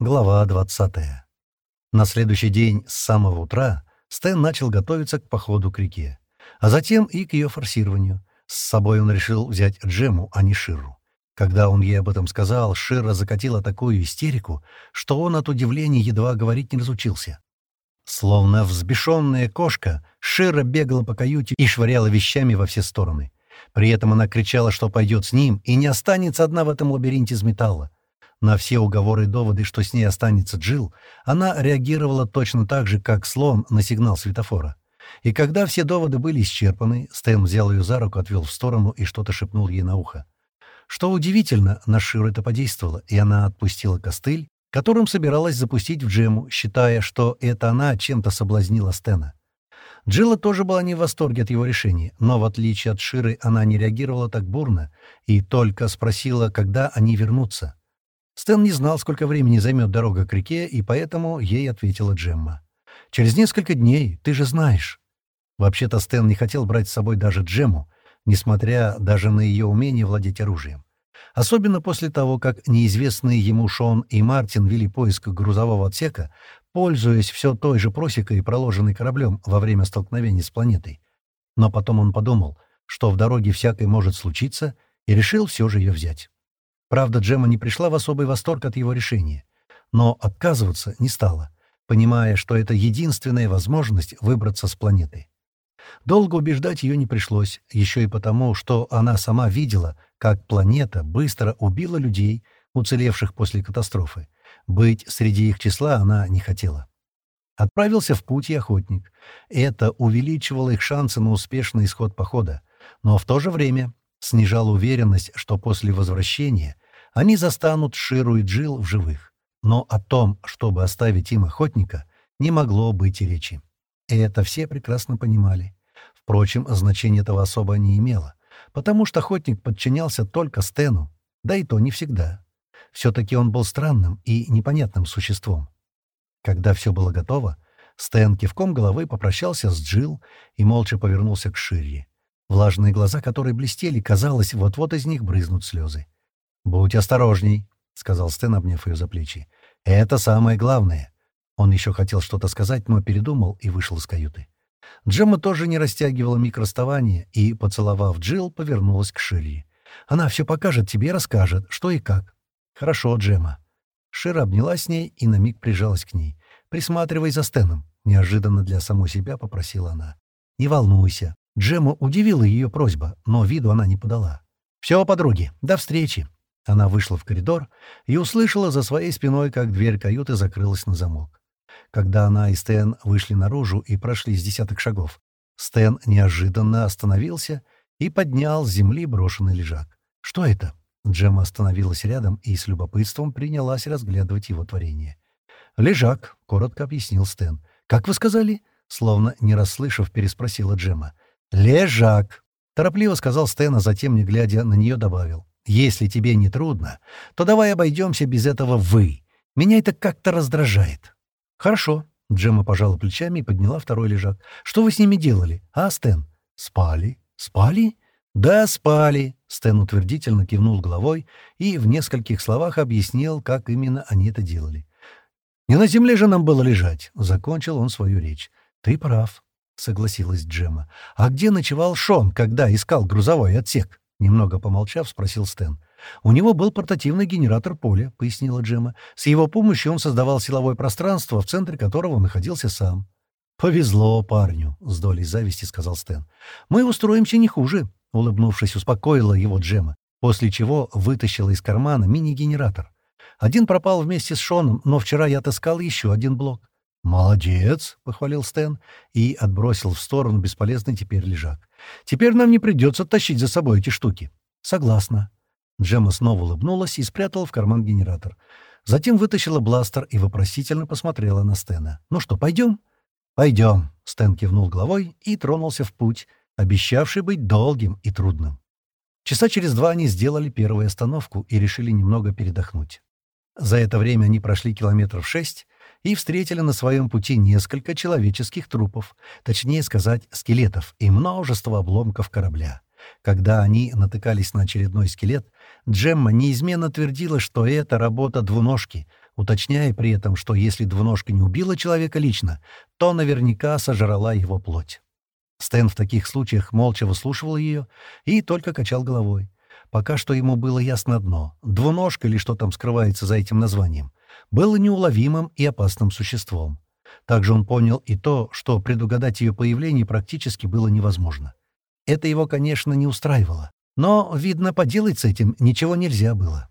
Глава 20. На следующий день с самого утра Стэн начал готовиться к походу к реке, а затем и к ее форсированию. С собой он решил взять Джему, а не Ширу. Когда он ей об этом сказал, Шира закатила такую истерику, что он от удивления едва говорить не разучился. Словно взбешенная кошка, Шира бегала по каюте и швыряла вещами во все стороны. При этом она кричала, что пойдет с ним и не останется одна в этом лабиринте из металла. На все уговоры и доводы, что с ней останется Джил, она реагировала точно так же, как слон на сигнал светофора. И когда все доводы были исчерпаны, Стэм взял ее за руку, отвел в сторону и что-то шепнул ей на ухо. Что удивительно, на Ширу это подействовало, и она отпустила костыль, которым собиралась запустить в Джему, считая, что это она чем-то соблазнила Стэна. Джилла тоже была не в восторге от его решения, но, в отличие от Ширы, она не реагировала так бурно и только спросила, когда они вернутся. Стэн не знал, сколько времени займет дорога к реке, и поэтому ей ответила Джемма. «Через несколько дней, ты же знаешь». Вообще-то Стэн не хотел брать с собой даже Джему, несмотря даже на ее умение владеть оружием. Особенно после того, как неизвестные ему Шон и Мартин вели поиск грузового отсека, пользуясь все той же просекой, проложенной кораблем во время столкновения с планетой. Но потом он подумал, что в дороге всякое может случиться, и решил все же ее взять. Правда, Джема не пришла в особый восторг от его решения, но отказываться не стала, понимая, что это единственная возможность выбраться с планеты. Долго убеждать ее не пришлось, еще и потому, что она сама видела, как планета быстро убила людей, уцелевших после катастрофы. Быть среди их числа она не хотела. Отправился в путь и охотник. Это увеличивало их шансы на успешный исход похода, но в то же время снижало уверенность, что после возвращения они застанут Ширу и Джил в живых. Но о том, чтобы оставить им охотника, не могло быть и речи. И это все прекрасно понимали. Впрочем, значение этого особо не имело, потому что охотник подчинялся только Стэну, да и то не всегда. Все-таки он был странным и непонятным существом. Когда все было готово, Стэн кивком головы попрощался с Джил и молча повернулся к Ширри. Влажные глаза, которые блестели, казалось, вот-вот из них брызнут слезы. «Будь осторожней», — сказал Стэн, обняв ее за плечи. «Это самое главное». Он еще хотел что-то сказать, но передумал и вышел из каюты. Джемма тоже не растягивала миг и, поцеловав Джилл, повернулась к Шири. «Она все покажет тебе расскажет, что и как». «Хорошо, Джемма». Шира обняла с ней и на миг прижалась к ней. «Присматривай за Стэном», — неожиданно для самой себя попросила она. «Не волнуйся». Джемма удивила ее просьба, но виду она не подала. «Все, подруги, до встречи». Она вышла в коридор и услышала за своей спиной, как дверь каюты закрылась на замок. Когда она и Стэн вышли наружу и прошли с десяток шагов, Стэн неожиданно остановился и поднял с земли брошенный лежак. «Что это?» Джемма остановилась рядом и с любопытством принялась разглядывать его творение. «Лежак», — коротко объяснил Стэн. «Как вы сказали?» Словно не расслышав, переспросила Джемма. «Лежак», — торопливо сказал Стэн, а затем, не глядя на нее, добавил. Если тебе не трудно, то давай обойдемся без этого «вы». Меня это как-то раздражает». «Хорошо». Джемма пожала плечами и подняла второй лежак. «Что вы с ними делали, а, Стэн?» «Спали». «Спали?» «Да, спали», — Стэн утвердительно кивнул головой и в нескольких словах объяснил, как именно они это делали. «Не на земле же нам было лежать», — закончил он свою речь. «Ты прав», — согласилась Джемма. «А где ночевал Шон, когда искал грузовой отсек?» Немного помолчав, спросил Стэн. «У него был портативный генератор поля», — пояснила Джема. «С его помощью он создавал силовое пространство, в центре которого находился сам». «Повезло парню», — с долей зависти сказал Стэн. «Мы устроимся не хуже», — улыбнувшись, успокоила его Джема, после чего вытащила из кармана мини-генератор. Один пропал вместе с Шоном, но вчера я отыскал еще один блок. «Молодец», — похвалил Стэн и отбросил в сторону бесполезный теперь лежак. «Теперь нам не придется тащить за собой эти штуки». «Согласна». Джемма снова улыбнулась и спрятала в карман генератор. Затем вытащила бластер и вопросительно посмотрела на Стэна. «Ну что, пойдем?» «Пойдем», — Стэн кивнул головой и тронулся в путь, обещавший быть долгим и трудным. Часа через два они сделали первую остановку и решили немного передохнуть. За это время они прошли километров шесть, и встретили на своем пути несколько человеческих трупов, точнее сказать, скелетов и множество обломков корабля. Когда они натыкались на очередной скелет, Джемма неизменно твердила, что это работа двуножки, уточняя при этом, что если двуножка не убила человека лично, то наверняка сожрала его плоть. Стэн в таких случаях молча выслушивал ее и только качал головой. Пока что ему было ясно одно — двуножка, или что там скрывается за этим названием, было неуловимым и опасным существом. Также он понял и то, что предугадать ее появление практически было невозможно. Это его, конечно, не устраивало. Но, видно, поделать с этим ничего нельзя было.